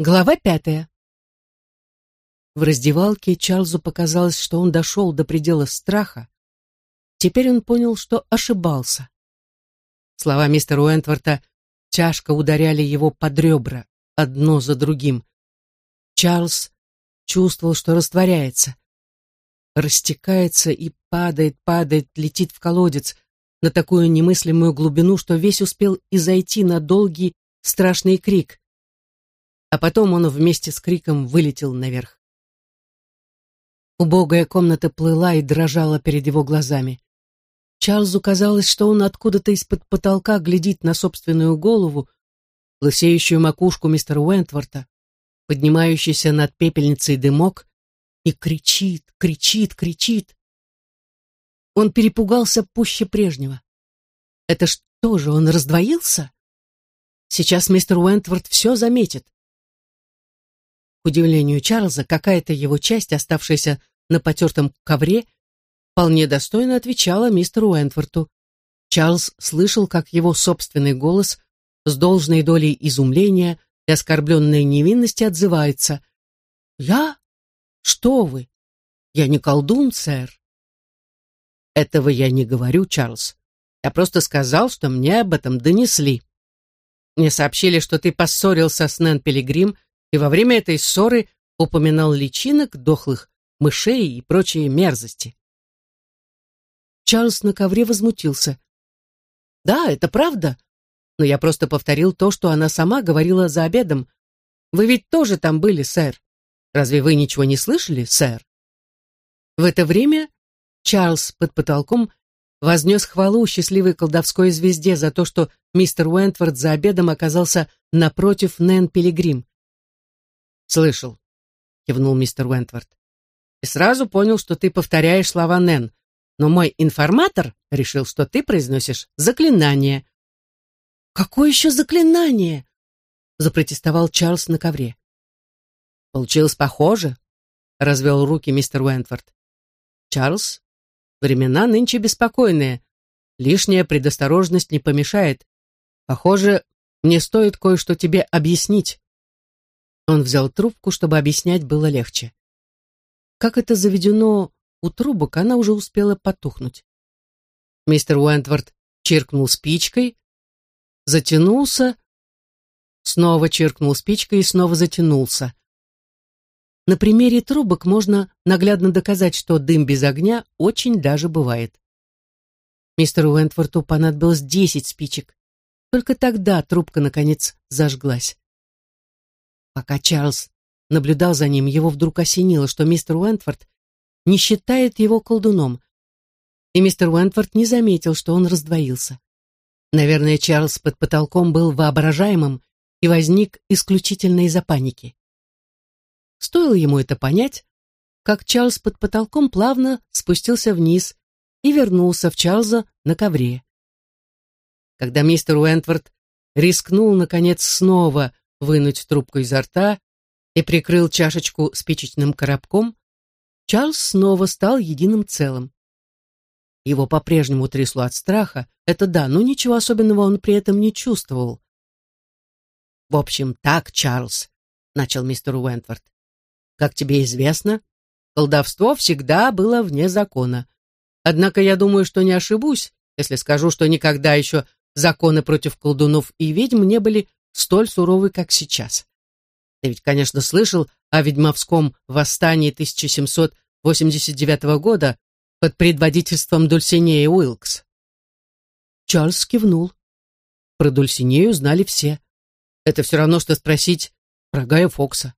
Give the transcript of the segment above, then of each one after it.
Глава пятая. В раздевалке Чарльзу показалось, что он дошел до предела страха. Теперь он понял, что ошибался. Слова мистера Уэнтворта тяжко ударяли его под ребра, одно за другим. Чарльз чувствовал, что растворяется. Растекается и падает, падает, летит в колодец на такую немыслимую глубину, что весь успел изойти на долгий страшный крик а потом он вместе с криком вылетел наверх. Убогая комната плыла и дрожала перед его глазами. Чарльзу казалось, что он откуда-то из-под потолка глядит на собственную голову, лысеющую макушку мистера Уэнтворта, поднимающийся над пепельницей дымок, и кричит, кричит, кричит. Он перепугался пуще прежнего. Это что же, он раздвоился? Сейчас мистер Уэнтворт все заметит удивлению Чарльза, какая-то его часть, оставшаяся на потертом ковре, вполне достойно отвечала мистеру Уэнтворту. Чарльз слышал, как его собственный голос с должной долей изумления и оскорбленной невинности отзывается. «Я? Что вы? Я не колдун, сэр». «Этого я не говорю, Чарльз. Я просто сказал, что мне об этом донесли. Мне сообщили, что ты поссорился с Нэн Пилигрим и во время этой ссоры упоминал личинок, дохлых мышей и прочие мерзости. Чарльз на ковре возмутился. «Да, это правда, но я просто повторил то, что она сама говорила за обедом. Вы ведь тоже там были, сэр. Разве вы ничего не слышали, сэр?» В это время Чарльз под потолком вознес хвалу счастливой колдовской звезде за то, что мистер Уэнтворд за обедом оказался напротив Нэн Пилигрим. «Слышал», — кивнул мистер Уэнтворд. «И сразу понял, что ты повторяешь слова Нэн. Но мой информатор решил, что ты произносишь заклинание». «Какое еще заклинание?» — запротестовал Чарльз на ковре. «Получилось похоже», — развел руки мистер Уэнтворд. «Чарльз, времена нынче беспокойные. Лишняя предосторожность не помешает. Похоже, мне стоит кое-что тебе объяснить». Он взял трубку, чтобы объяснять было легче. Как это заведено у трубок, она уже успела потухнуть. Мистер Уэнтворд чиркнул спичкой, затянулся, снова чиркнул спичкой и снова затянулся. На примере трубок можно наглядно доказать, что дым без огня очень даже бывает. Мистеру Уэнтворту понадобилось десять спичек. Только тогда трубка, наконец, зажглась. Пока Чарльз наблюдал за ним, его вдруг осенило, что мистер Уэнтфорд не считает его колдуном. И мистер Уэнтфорд не заметил, что он раздвоился. Наверное, Чарльз под потолком был воображаемым и возник исключительно из-за паники. Стоило ему это понять, как Чарльз под потолком плавно спустился вниз и вернулся в Чарльза на ковре. Когда мистер Уэнтворд рискнул, наконец, снова вынуть трубку изо рта и прикрыл чашечку спичечным коробком, Чарльз снова стал единым целым. Его по-прежнему трясло от страха, это да, но ничего особенного он при этом не чувствовал. «В общем, так, Чарльз», — начал мистер Уэнтворд. «Как тебе известно, колдовство всегда было вне закона. Однако я думаю, что не ошибусь, если скажу, что никогда еще законы против колдунов и ведьм не были столь суровый, как сейчас. Ты ведь, конечно, слышал о ведьмовском восстании 1789 года под предводительством Дульсинея Уилкс. Чарльз кивнул. Про Дульсинею знали все. Это все равно, что спросить про Гая Фокса.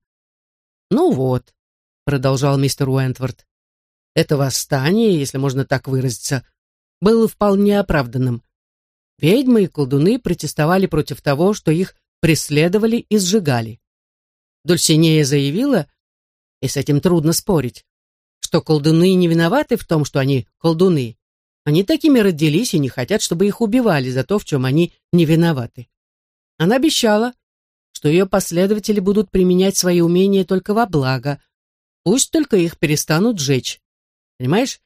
«Ну вот», — продолжал мистер Уэнтворд, «это восстание, если можно так выразиться, было вполне оправданным. Ведьмы и колдуны протестовали против того, что их преследовали и сжигали. Дульсинея заявила, и с этим трудно спорить, что колдуны не виноваты в том, что они колдуны. Они такими родились и не хотят, чтобы их убивали за то, в чем они не виноваты. Она обещала, что ее последователи будут применять свои умения только во благо, пусть только их перестанут жечь. Понимаешь,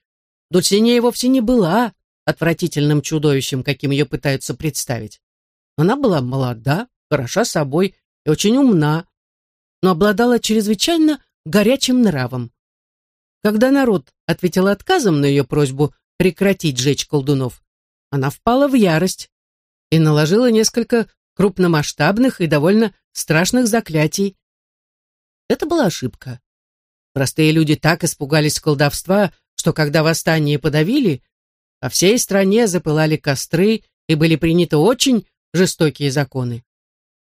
Дульсинея вовсе не была отвратительным чудовищем, каким ее пытаются представить. Она была молода, хороша собой и очень умна. но обладала чрезвычайно горячим нравом. Когда народ ответил отказом на ее просьбу прекратить жечь колдунов, она впала в ярость и наложила несколько крупномасштабных и довольно страшных заклятий. Это была ошибка. Простые люди так испугались колдовства, что когда восстание подавили, по всей стране запылали костры и были приняты очень жестокие законы.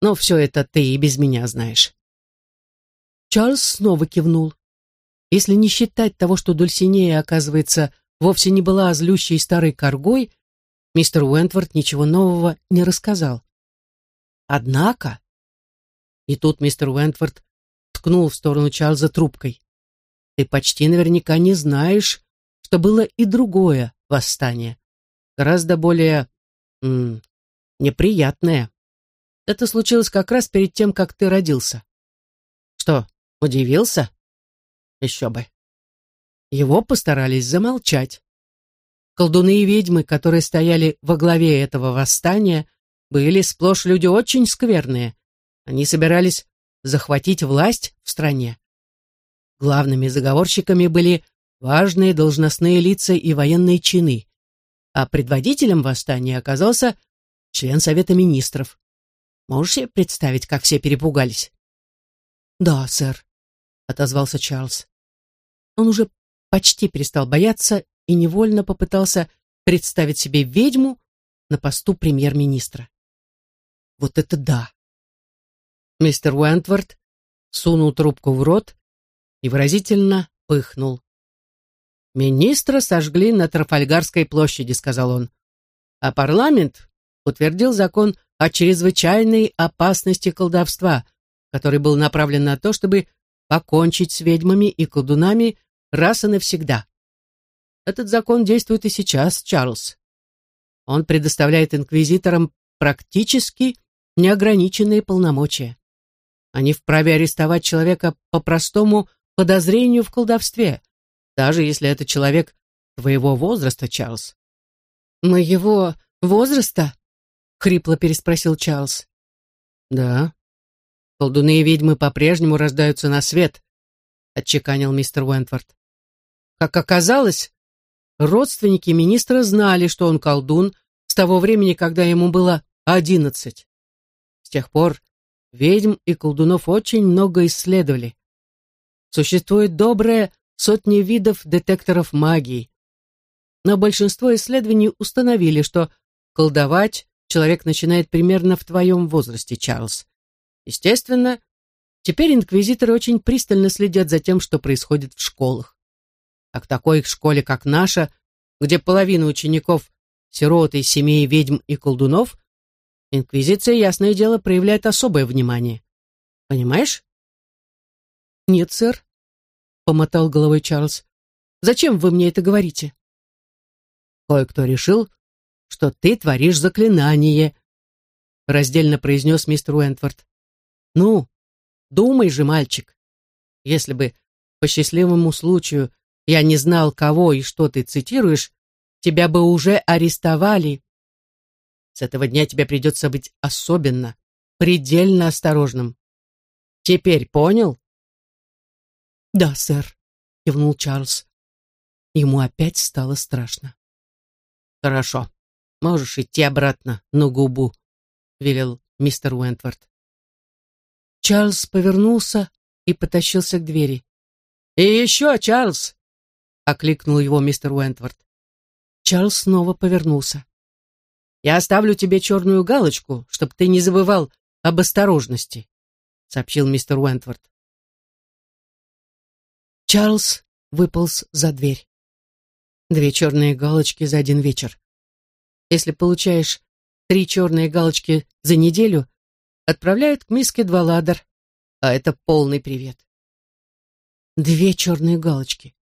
Но все это ты и без меня знаешь. Чарльз снова кивнул. Если не считать того, что Дульсинея, оказывается, вовсе не была злющей старой коргой, мистер Уэнтворд ничего нового не рассказал. Однако... И тут мистер Уэнтворд ткнул в сторону Чарльза трубкой. Ты почти наверняка не знаешь, что было и другое восстание. Гораздо более... М -м, неприятное. Это случилось как раз перед тем, как ты родился. Что, удивился? Еще бы. Его постарались замолчать. Колдуны и ведьмы, которые стояли во главе этого восстания, были сплошь люди очень скверные. Они собирались захватить власть в стране. Главными заговорщиками были важные должностные лица и военные чины, а предводителем восстания оказался член Совета Министров. Можешь себе представить, как все перепугались? «Да, сэр», — отозвался Чарльз. Он уже почти перестал бояться и невольно попытался представить себе ведьму на посту премьер-министра. Вот это да! Мистер Уэнтворд сунул трубку в рот и выразительно пыхнул. «Министра сожгли на Трафальгарской площади», — сказал он. «А парламент утвердил закон о чрезвычайной опасности колдовства, который был направлен на то, чтобы покончить с ведьмами и колдунами раз и навсегда. Этот закон действует и сейчас, Чарльз. Он предоставляет инквизиторам практически неограниченные полномочия. Они вправе арестовать человека по простому подозрению в колдовстве, даже если это человек твоего возраста, Чарльз. «Моего возраста?» — хрипло переспросил Чарльз. «Да, Колдуны и ведьмы по-прежнему рождаются на свет», — отчеканил мистер Уэнтворд. Как оказалось, родственники министра знали, что он колдун с того времени, когда ему было одиннадцать. С тех пор ведьм и колдунов очень много исследовали. Существует добрая сотни видов детекторов магии. Но большинство исследований установили, что колдовать человек начинает примерно в твоем возрасте, Чарльз. Естественно, теперь инквизиторы очень пристально следят за тем, что происходит в школах. А к такой школе, как наша, где половина учеников – сироты семей ведьм и колдунов, инквизиция, ясное дело, проявляет особое внимание. Понимаешь? «Нет, сэр», — помотал головой Чарльз. «Зачем вы мне это говорите?» «Кое-кто решил, что ты творишь заклинание», — раздельно произнес мистер Уэнтворд. Ну, думай же, мальчик. Если бы по счастливому случаю я не знал, кого и что ты цитируешь, тебя бы уже арестовали. С этого дня тебе придется быть особенно, предельно осторожным. Теперь понял? Да, сэр, кивнул Чарльз. Ему опять стало страшно. Хорошо, можешь идти обратно на губу, велел мистер Уэнтворд. Чарльз повернулся и потащился к двери. «И еще, Чарльз!» — окликнул его мистер Уэнтворд. Чарльз снова повернулся. «Я оставлю тебе черную галочку, чтобы ты не забывал об осторожности», — сообщил мистер Уэнтворд. Чарльз выполз за дверь. Две черные галочки за один вечер. Если получаешь три черные галочки за неделю, отправляют к миске два ладер, а это полный привет. Две черные галочки.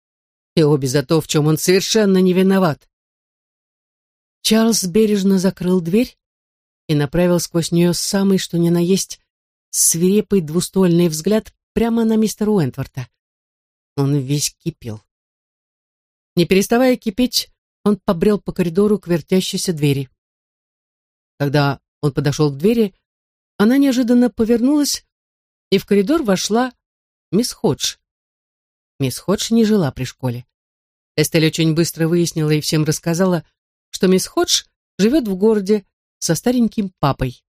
И обе за то, в чем он совершенно не виноват. Чарльз бережно закрыл дверь и направил сквозь нее самый что ни на есть свирепый двуствольный взгляд прямо на мистера Уэнтворта. Он весь кипел. Не переставая кипеть, он побрел по коридору к вертящейся двери. Когда он подошел к двери, она неожиданно повернулась, и в коридор вошла мисс Ходж. Мисс Ходж не жила при школе. Эстель очень быстро выяснила и всем рассказала, что мисс Ходж живет в городе со стареньким папой.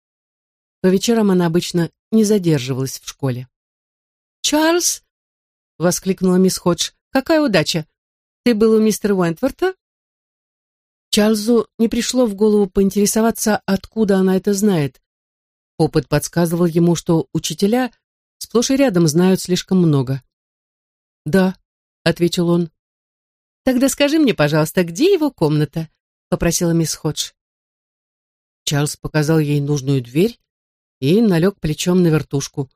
По вечерам она обычно не задерживалась в школе. «Чарльз!» — воскликнула мисс Ходж. «Какая удача! Ты был у мистера Уэнтворта?» Чарльзу не пришло в голову поинтересоваться, откуда она это знает. Опыт подсказывал ему, что учителя сплошь и рядом знают слишком много. «Да», — ответил он. «Тогда скажи мне, пожалуйста, где его комната?» — попросила мисс Ходж. Чарльз показал ей нужную дверь и налег плечом на вертушку.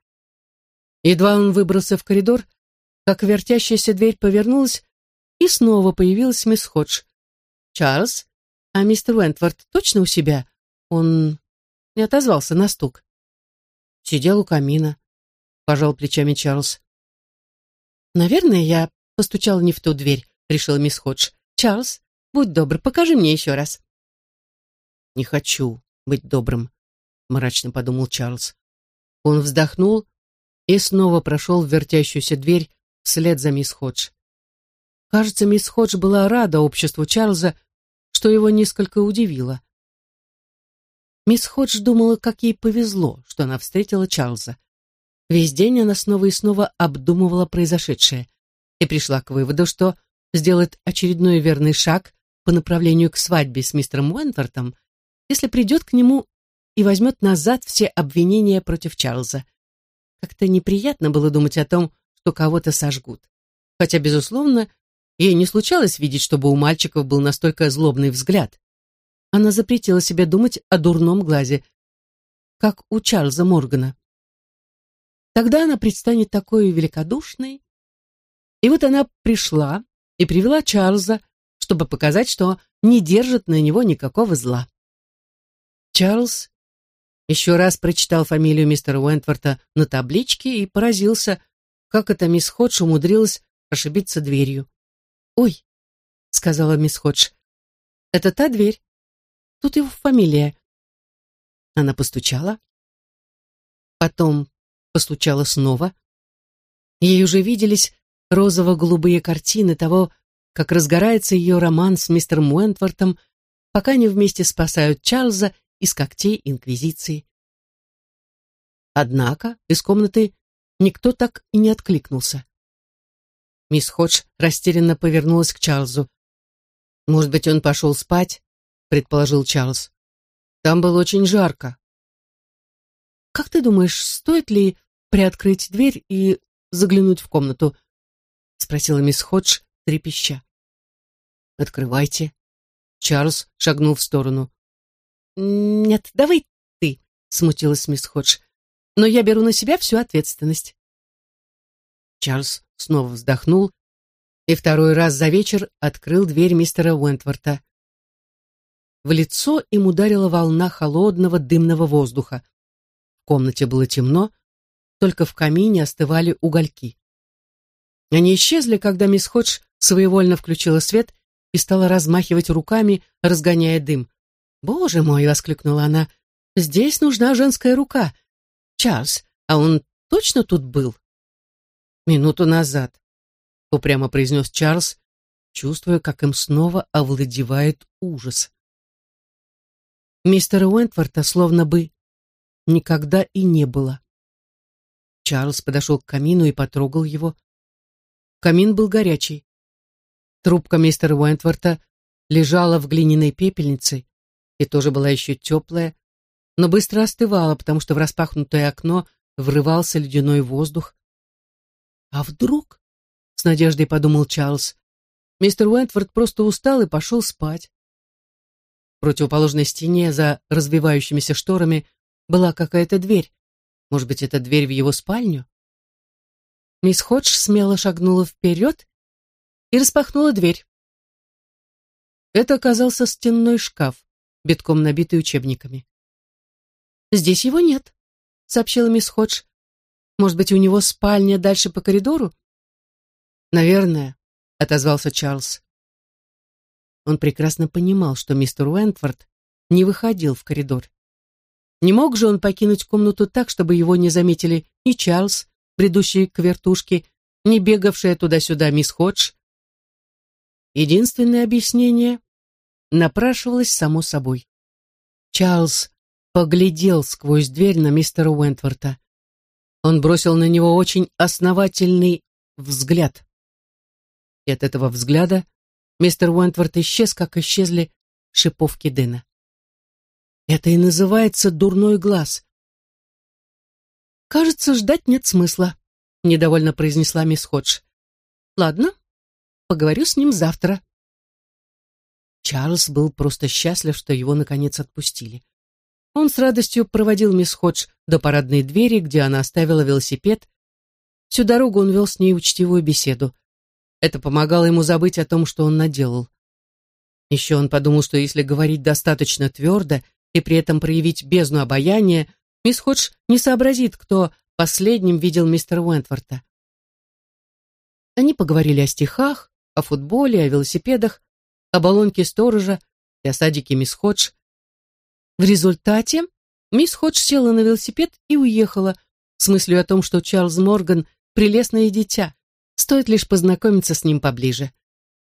Едва он выбрался в коридор, как вертящаяся дверь повернулась, и снова появилась мисс Ходж. «Чарльз, а мистер Уэнтворд точно у себя? Он не отозвался на стук». «Сидел у камина», — пожал плечами Чарльз. «Наверное, я постучала не в ту дверь», — решила мисс Ходж. «Чарльз, будь добр, покажи мне еще раз». «Не хочу быть добрым», — мрачно подумал Чарльз. Он вздохнул и снова прошел в вертящуюся дверь вслед за мисс Ходж. Кажется, мисс Ходж была рада обществу Чарльза, что его несколько удивило. Мисс Ходж думала, как ей повезло, что она встретила Чарльза. Весь день она снова и снова обдумывала произошедшее и пришла к выводу, что сделает очередной верный шаг по направлению к свадьбе с мистером Уэнтвортом, если придет к нему и возьмет назад все обвинения против Чарльза. Как-то неприятно было думать о том, что кого-то сожгут. Хотя, безусловно, Ей не случалось видеть, чтобы у мальчиков был настолько злобный взгляд. Она запретила себе думать о дурном глазе, как у Чарльза Моргана. Тогда она предстанет такой великодушной. И вот она пришла и привела Чарльза, чтобы показать, что не держит на него никакого зла. Чарльз еще раз прочитал фамилию мистера Уэнтворта на табличке и поразился, как эта мисс Ходж умудрилась ошибиться дверью. «Ой», — сказала мисс Ходж, — «это та дверь. Тут его фамилия». Она постучала. Потом постучала снова. Ей уже виделись розово-голубые картины того, как разгорается ее роман с мистером Уэнтвортом, пока они вместе спасают Чарльза из когтей Инквизиции. Однако из комнаты никто так и не откликнулся. Мисс Ходж растерянно повернулась к Чарльзу. «Может быть, он пошел спать?» — предположил Чарльз. «Там было очень жарко». «Как ты думаешь, стоит ли приоткрыть дверь и заглянуть в комнату?» — спросила мисс Ходж, трепеща. «Открывайте». Чарльз шагнул в сторону. «Нет, давай ты», — смутилась мисс Ходж. «Но я беру на себя всю ответственность». Чарльз снова вздохнул и второй раз за вечер открыл дверь мистера Уэнтворта. В лицо им ударила волна холодного дымного воздуха. В комнате было темно, только в камине остывали угольки. Они исчезли, когда мисс Ходж своевольно включила свет и стала размахивать руками, разгоняя дым. «Боже мой!» — воскликнула она. «Здесь нужна женская рука. Чарльз, а он точно тут был?» Минуту назад», — упрямо произнес Чарльз, чувствуя, как им снова овладевает ужас. Мистера Уэнтворта словно бы никогда и не было. Чарльз подошел к камину и потрогал его. Камин был горячий. Трубка мистера Уэнтворта лежала в глиняной пепельнице и тоже была еще теплая, но быстро остывала, потому что в распахнутое окно врывался ледяной воздух. А вдруг? С надеждой подумал Чарльз. Мистер Уэнтфорд просто устал и пошел спать. В противоположной стене за развивающимися шторами была какая-то дверь. Может быть, это дверь в его спальню? Мисс Ходж смело шагнула вперед и распахнула дверь. Это оказался стенной шкаф, битком набитый учебниками. «Здесь его нет», — сообщила мисс Ходж. Может быть, у него спальня дальше по коридору? Наверное, отозвался Чарльз. Он прекрасно понимал, что мистер Уэнтфорд не выходил в коридор. Не мог же он покинуть комнату так, чтобы его не заметили ни Чарльз, бредущий к вертушке, ни бегавшая туда-сюда мисс Ходж. Единственное объяснение напрашивалось само собой. Чарльз поглядел сквозь дверь на мистера Уэнтворта. Он бросил на него очень основательный взгляд. И от этого взгляда мистер Уэнтворт исчез, как исчезли шиповки Дэна. Это и называется дурной глаз. «Кажется, ждать нет смысла», — недовольно произнесла мисс Ходж. «Ладно, поговорю с ним завтра». Чарльз был просто счастлив, что его наконец отпустили. Он с радостью проводил мисс Ходж до парадной двери, где она оставила велосипед. Всю дорогу он вел с ней учтивую беседу. Это помогало ему забыть о том, что он наделал. Еще он подумал, что если говорить достаточно твердо и при этом проявить бездну обаяния, мисс Ходж не сообразит, кто последним видел мистера Уэнтворта. Они поговорили о стихах, о футболе, о велосипедах, о баллонке сторожа и о садике мисс Ходж. В результате мисс Ходж села на велосипед и уехала с мыслью о том, что Чарльз Морган — прелестное дитя, стоит лишь познакомиться с ним поближе.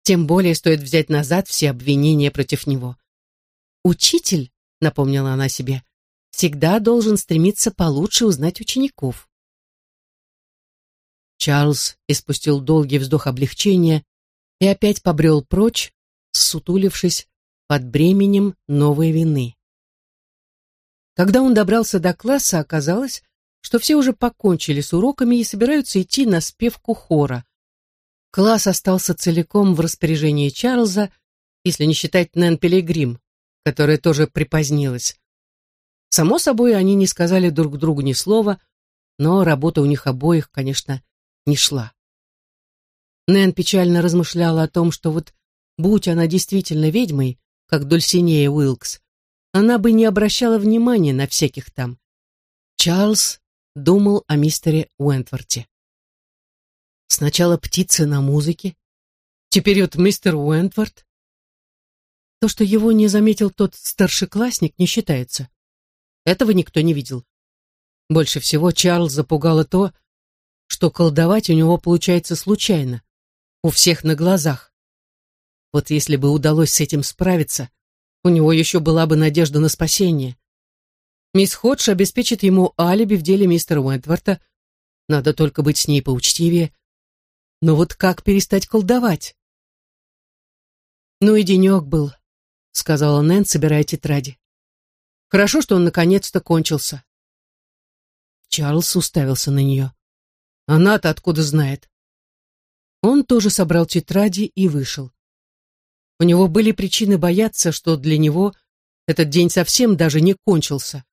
Тем более стоит взять назад все обвинения против него. «Учитель», — напомнила она себе, — «всегда должен стремиться получше узнать учеников». Чарльз испустил долгий вздох облегчения и опять побрел прочь, ссутулившись под бременем новой вины. Когда он добрался до класса, оказалось, что все уже покончили с уроками и собираются идти на спевку хора. Класс остался целиком в распоряжении Чарльза, если не считать Нэн Пилигрим, которая тоже припозднилась. Само собой, они не сказали друг другу ни слова, но работа у них обоих, конечно, не шла. Нэн печально размышляла о том, что вот будь она действительно ведьмой, как Дульсинея Уилкс, она бы не обращала внимания на всяких там. Чарльз думал о мистере Уэнтворте. Сначала птицы на музыке, теперь вот мистер Уэнтворт. То, что его не заметил тот старшеклассник, не считается. Этого никто не видел. Больше всего Чарльз запугало то, что колдовать у него получается случайно, у всех на глазах. Вот если бы удалось с этим справиться, у него еще была бы надежда на спасение. Мисс Ходж обеспечит ему алиби в деле мистера Уэнтворта. Надо только быть с ней поучтивее. Но вот как перестать колдовать? «Ну и денек был», — сказала Нэн, собирая тетради. «Хорошо, что он наконец-то кончился». Чарльз уставился на нее. «Она-то откуда знает?» Он тоже собрал тетради и вышел. У него были причины бояться, что для него этот день совсем даже не кончился.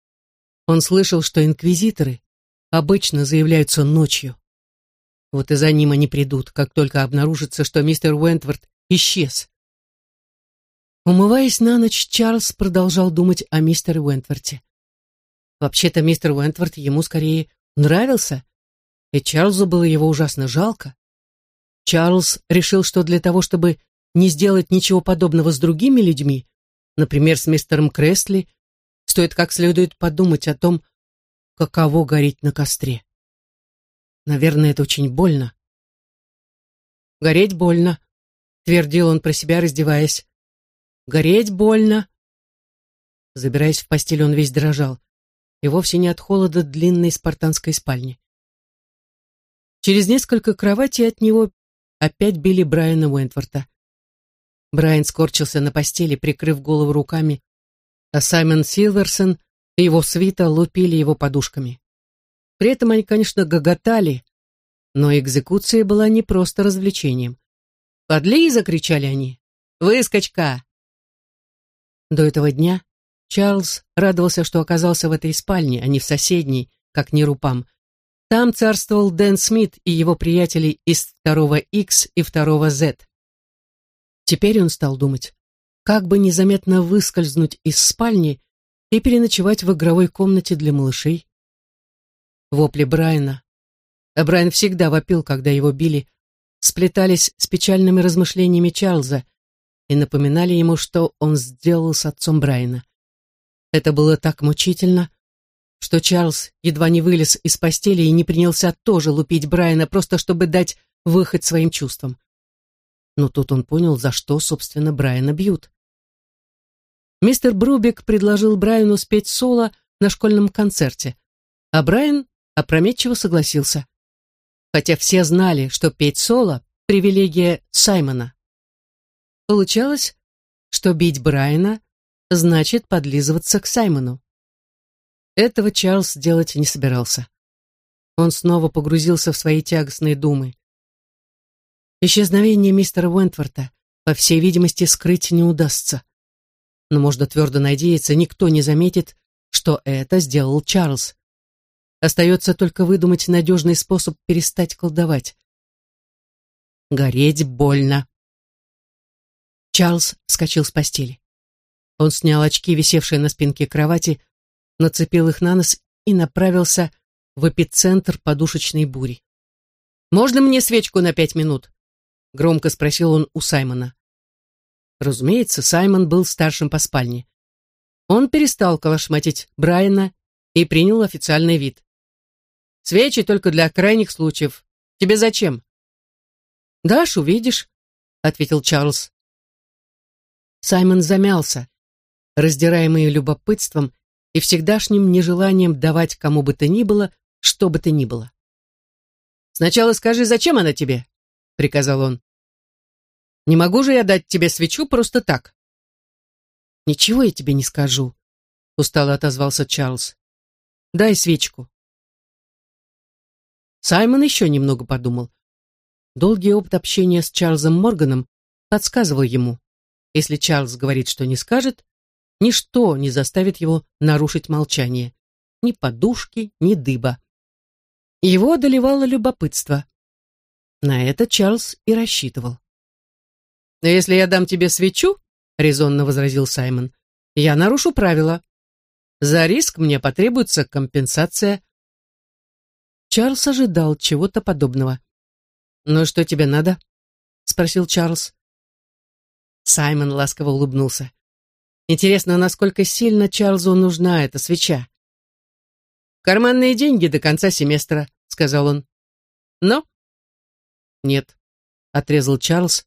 Он слышал, что инквизиторы обычно заявляются ночью. Вот и за ним они придут, как только обнаружится, что мистер Уэнтворд исчез. Умываясь на ночь, Чарльз продолжал думать о мистере Уэнтворте. Вообще-то мистер Уэнтворт ему скорее нравился, и Чарльзу было его ужасно жалко. Чарльз решил, что для того, чтобы не сделать ничего подобного с другими людьми, например, с мистером Кресли, стоит как следует подумать о том, каково гореть на костре. Наверное, это очень больно. «Гореть больно», — твердил он про себя, раздеваясь. «Гореть больно». Забираясь в постель, он весь дрожал, и вовсе не от холода длинной спартанской спальни. Через несколько кроватей от него опять били Брайана Уэнтворта. Брайан скорчился на постели, прикрыв голову руками, а Саймон Силверсон и его свита лупили его подушками. При этом они, конечно, гоготали, но экзекуция была не просто развлечением. «Подли!» — закричали они. «Выскочка!» До этого дня Чарльз радовался, что оказался в этой спальне, а не в соседней, как Нерупам. Там царствовал Дэн Смит и его приятели из второго X и второго Z. Теперь он стал думать, как бы незаметно выскользнуть из спальни и переночевать в игровой комнате для малышей. Вопли Брайана, а Брайан всегда вопил, когда его били, сплетались с печальными размышлениями Чарльза и напоминали ему, что он сделал с отцом Брайана. Это было так мучительно, что Чарльз едва не вылез из постели и не принялся тоже лупить Брайана, просто чтобы дать выход своим чувствам. Но тут он понял, за что, собственно, Брайана бьют. Мистер Брубик предложил Брайану спеть соло на школьном концерте, а Брайан опрометчиво согласился. Хотя все знали, что петь соло — привилегия Саймона. Получалось, что бить Брайана значит подлизываться к Саймону. Этого Чарльз делать не собирался. Он снова погрузился в свои тягостные думы. Исчезновение мистера Уэнтворта, по всей видимости, скрыть не удастся. Но можно твердо надеяться, никто не заметит, что это сделал Чарльз. Остается только выдумать надежный способ перестать колдовать. Гореть больно. Чарльз вскочил с постели. Он снял очки, висевшие на спинке кровати, нацепил их на нос и направился в эпицентр подушечной бури. «Можно мне свечку на пять минут?» — громко спросил он у Саймона. Разумеется, Саймон был старшим по спальне. Он перестал калашматить Брайана и принял официальный вид. «Свечи только для крайних случаев. Тебе зачем?» «Дашь, увидишь», — ответил Чарльз. Саймон замялся, раздираемый любопытством и всегдашним нежеланием давать кому бы то ни было, что бы то ни было. «Сначала скажи, зачем она тебе?» — приказал он. «Не могу же я дать тебе свечу просто так». «Ничего я тебе не скажу», — устало отозвался Чарльз. «Дай свечку». Саймон еще немного подумал. Долгий опыт общения с Чарльзом Морганом подсказывал ему, если Чарльз говорит, что не скажет, Ничто не заставит его нарушить молчание. Ни подушки, ни дыба. Его одолевало любопытство. На это Чарльз и рассчитывал. «Но если я дам тебе свечу, — резонно возразил Саймон, — я нарушу правила. За риск мне потребуется компенсация». Чарльз ожидал чего-то подобного. «Ну что тебе надо?» — спросил Чарльз. Саймон ласково улыбнулся. Интересно, насколько сильно Чарльзу нужна эта свеча. «Карманные деньги до конца семестра», — сказал он. «Но?» «Нет», — отрезал Чарльз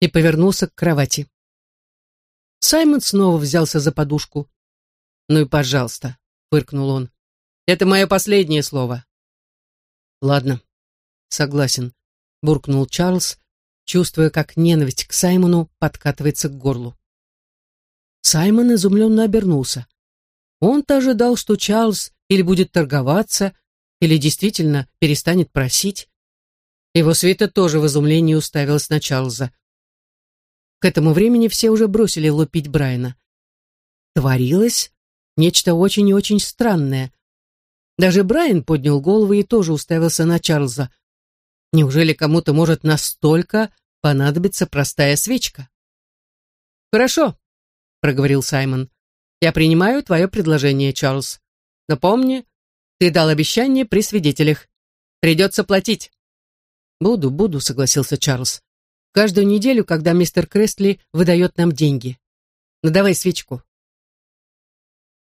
и повернулся к кровати. Саймон снова взялся за подушку. «Ну и пожалуйста», — фыркнул он. «Это мое последнее слово». «Ладно, согласен», — буркнул Чарльз, чувствуя, как ненависть к Саймону подкатывается к горлу. Саймон изумленно обернулся. Он-то ожидал, что Чарльз или будет торговаться, или действительно перестанет просить. Его свита тоже в изумлении уставилась на Чарльза. К этому времени все уже бросили лупить Брайана. Творилось нечто очень и очень странное. Даже Брайан поднял голову и тоже уставился на Чарльза. Неужели кому-то может настолько понадобиться простая свечка? «Хорошо», проговорил Саймон. «Я принимаю твое предложение, Чарльз. Но помни, ты дал обещание при свидетелях. Придется платить». «Буду, буду», — согласился Чарльз. «Каждую неделю, когда мистер Крестли выдает нам деньги. Ну давай свечку».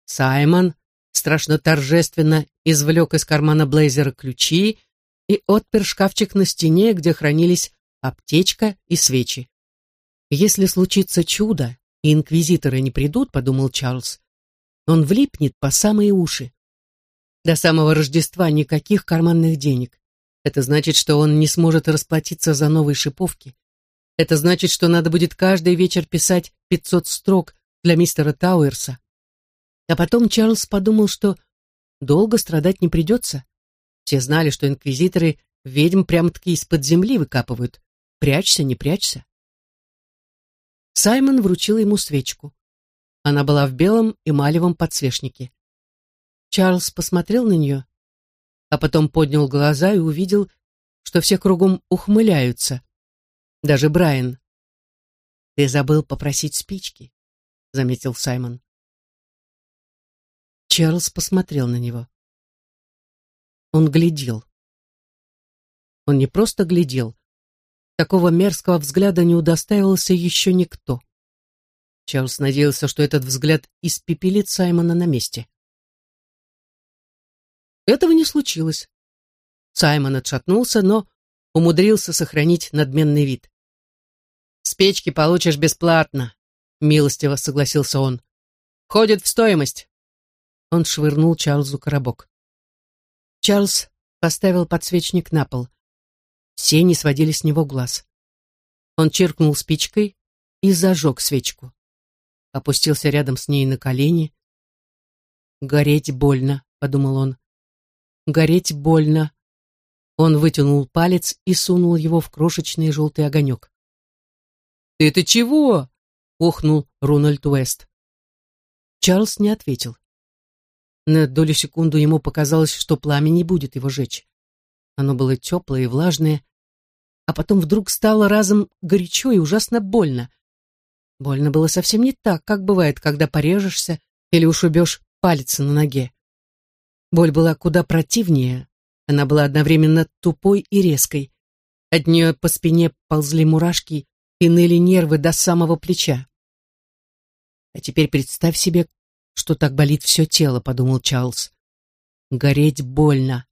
Саймон страшно торжественно извлек из кармана блейзера ключи и отпер шкафчик на стене, где хранились аптечка и свечи. Если случится чудо, и инквизиторы не придут, подумал Чарльз, он влипнет по самые уши. До самого Рождества никаких карманных денег. Это значит, что он не сможет расплатиться за новые шиповки. Это значит, что надо будет каждый вечер писать 500 строк для мистера Тауэрса. А потом Чарльз подумал, что долго страдать не придется. Все знали, что инквизиторы ведьм прям-таки из-под земли выкапывают. Прячься, не прячься. Саймон вручил ему свечку. Она была в белом эмалевом подсвечнике. Чарльз посмотрел на нее, а потом поднял глаза и увидел, что все кругом ухмыляются. Даже Брайан. «Ты забыл попросить спички», — заметил Саймон. Чарльз посмотрел на него. Он глядел. Он не просто глядел, Такого мерзкого взгляда не удостаивался еще никто. Чарльз надеялся, что этот взгляд испепелит Саймона на месте. Этого не случилось. Саймон отшатнулся, но умудрился сохранить надменный вид. «С печки получишь бесплатно», — милостиво согласился он. «Входит в стоимость». Он швырнул Чарльзу коробок. Чарльз поставил подсвечник на пол. Все не сводили с него глаз. Он чиркнул спичкой и зажег свечку. Опустился рядом с ней на колени. «Гореть больно», — подумал он. «Гореть больно». Он вытянул палец и сунул его в крошечный желтый огонек. «Ты это чего?» — охнул Рональд Уэст. Чарльз не ответил. На долю секунду ему показалось, что пламя не будет его жечь. Оно было теплое и влажное, а потом вдруг стало разом горячо и ужасно больно. Больно было совсем не так, как бывает, когда порежешься или ушибешь палец на ноге. Боль была куда противнее, она была одновременно тупой и резкой. От нее по спине ползли мурашки и ныли нервы до самого плеча. А теперь представь себе, что так болит все тело, подумал Чарльз. Гореть больно.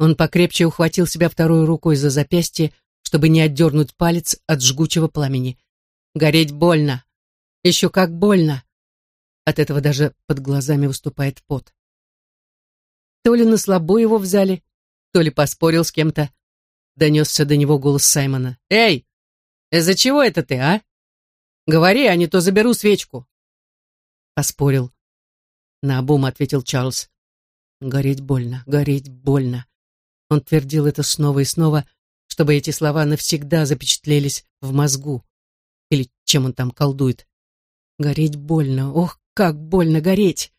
Он покрепче ухватил себя второй рукой за запястье, чтобы не отдернуть палец от жгучего пламени. Гореть больно. Еще как больно. От этого даже под глазами выступает пот. То ли на слабо его взяли, то ли поспорил с кем-то. Донесся до него голос Саймона. «Эй, из-за чего это ты, а? Говори, а не то заберу свечку». Поспорил. Наобум ответил Чарльз. Гореть больно, гореть больно. Он твердил это снова и снова, чтобы эти слова навсегда запечатлелись в мозгу. Или чем он там колдует. Гореть больно, ох, как больно гореть!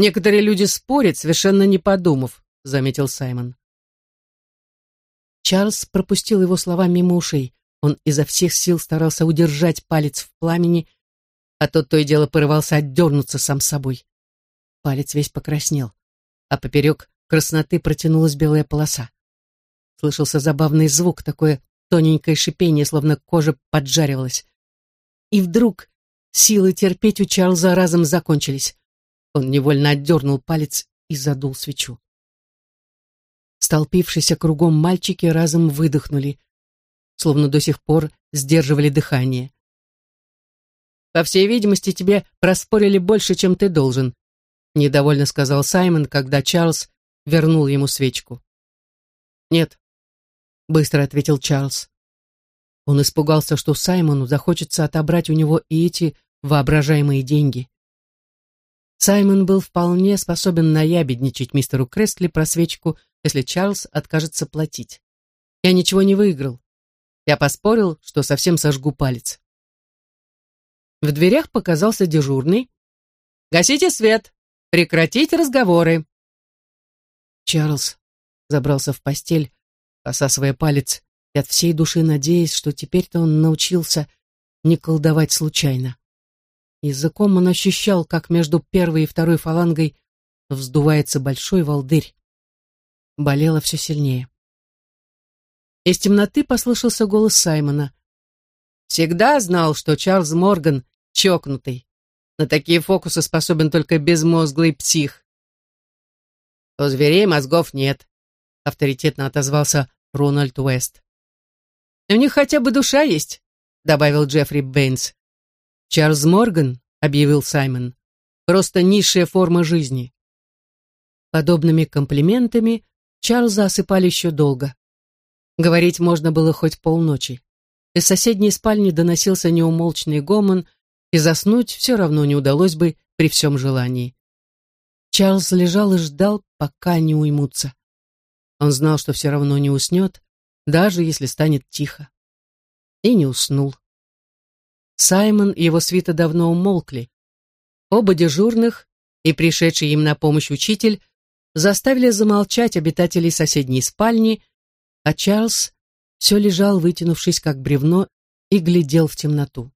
Некоторые люди спорят, совершенно не подумав, заметил Саймон. Чарльз пропустил его слова мимо ушей. Он изо всех сил старался удержать палец в пламени, а тот то и дело порывался отдернуться сам собой. Палец весь покраснел, а поперек красноты протянулась белая полоса. Слышался забавный звук, такое тоненькое шипение, словно кожа поджаривалась. И вдруг силы терпеть у Чарльза разом закончились. Он невольно отдернул палец и задул свечу. Столпившиеся кругом мальчики разом выдохнули, словно до сих пор сдерживали дыхание. По всей видимости, тебе проспорили больше, чем ты должен», — недовольно сказал Саймон, когда Чарльз вернул ему свечку. «Нет», — быстро ответил Чарльз. Он испугался, что Саймону захочется отобрать у него и эти воображаемые деньги. Саймон был вполне способен наябедничать мистеру Крестли про свечку, если Чарльз откажется платить. Я ничего не выиграл. Я поспорил, что совсем сожгу палец. В дверях показался дежурный. «Гасите свет! Прекратить разговоры!» Чарльз забрался в постель, посасывая палец, и от всей души надеясь, что теперь-то он научился не колдовать случайно. Языком он ощущал, как между первой и второй фалангой вздувается большой волдырь. Болело все сильнее. Из темноты послышался голос Саймона. «Всегда знал, что Чарльз Морган чокнутый. На такие фокусы способен только безмозглый псих. У зверей мозгов нет, авторитетно отозвался Рональд Уэст. У них хотя бы душа есть, добавил Джеффри Бэйнс. Чарльз Морган, объявил Саймон, просто низшая форма жизни. Подобными комплиментами Чарльза осыпали еще долго. Говорить можно было хоть полночи. Из соседней спальни доносился неумолчный гомон, и заснуть все равно не удалось бы при всем желании. Чарльз лежал и ждал, пока не уймутся. Он знал, что все равно не уснет, даже если станет тихо. И не уснул. Саймон и его свита давно умолкли. Оба дежурных и пришедший им на помощь учитель заставили замолчать обитателей соседней спальни, а Чарльз все лежал, вытянувшись как бревно, и глядел в темноту.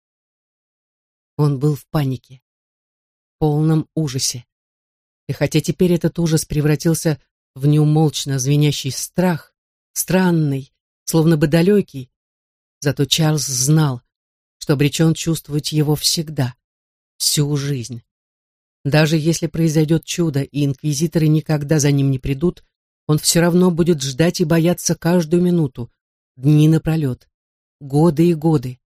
Он был в панике, в полном ужасе. И хотя теперь этот ужас превратился в неумолчно звенящий страх, странный, словно бы далекий, зато Чарльз знал, что обречен чувствовать его всегда, всю жизнь. Даже если произойдет чудо, и инквизиторы никогда за ним не придут, он все равно будет ждать и бояться каждую минуту, дни напролет, годы и годы.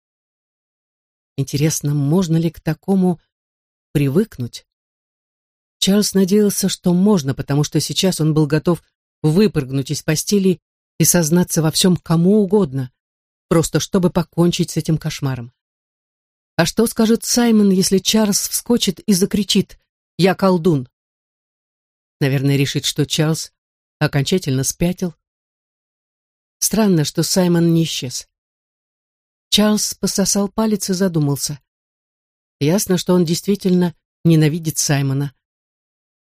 Интересно, можно ли к такому привыкнуть? Чарльз надеялся, что можно, потому что сейчас он был готов выпрыгнуть из постели и сознаться во всем кому угодно, просто чтобы покончить с этим кошмаром. А что скажет Саймон, если Чарльз вскочит и закричит «Я колдун»? Наверное, решит, что Чарльз окончательно спятил. Странно, что Саймон не исчез. Чарльз пососал палец и задумался. Ясно, что он действительно ненавидит Саймона.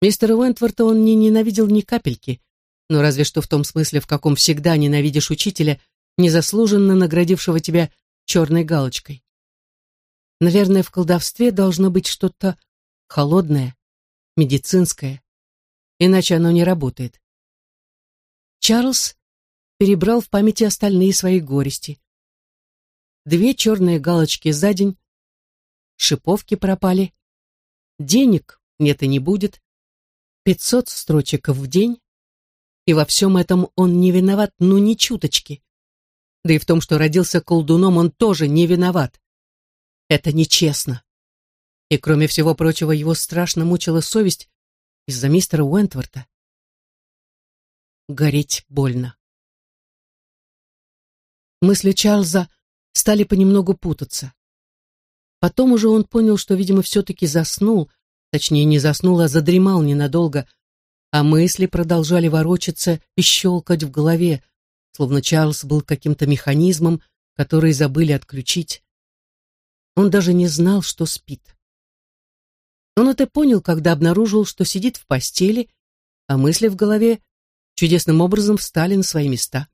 Мистера Уэнтворта он не ненавидел ни капельки, но разве что в том смысле, в каком всегда ненавидишь учителя, незаслуженно наградившего тебя черной галочкой. Наверное, в колдовстве должно быть что-то холодное, медицинское, иначе оно не работает. Чарльз перебрал в памяти остальные свои горести. Две черные галочки за день, шиповки пропали, денег нет и не будет, пятьсот строчек в день, и во всем этом он не виноват, ну ни чуточки. Да и в том, что родился колдуном, он тоже не виноват. Это нечестно. И, кроме всего прочего, его страшно мучила совесть из-за мистера Уэнтворта. Гореть больно. Мысли Чарльза стали понемногу путаться. Потом уже он понял, что, видимо, все-таки заснул, точнее, не заснул, а задремал ненадолго, а мысли продолжали ворочаться и щелкать в голове, словно Чарльз был каким-то механизмом, который забыли отключить. Он даже не знал, что спит. Он это понял, когда обнаружил, что сидит в постели, а мысли в голове чудесным образом встали на свои места.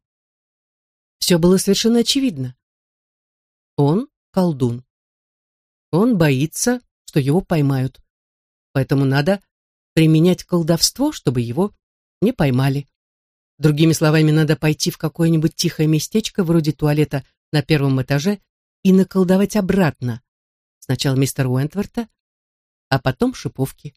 Все было совершенно очевидно. Он колдун. Он боится, что его поймают. Поэтому надо применять колдовство, чтобы его не поймали. Другими словами, надо пойти в какое-нибудь тихое местечко вроде туалета на первом этаже и наколдовать обратно. Сначала мистера Уэнтворта, а потом шиповки.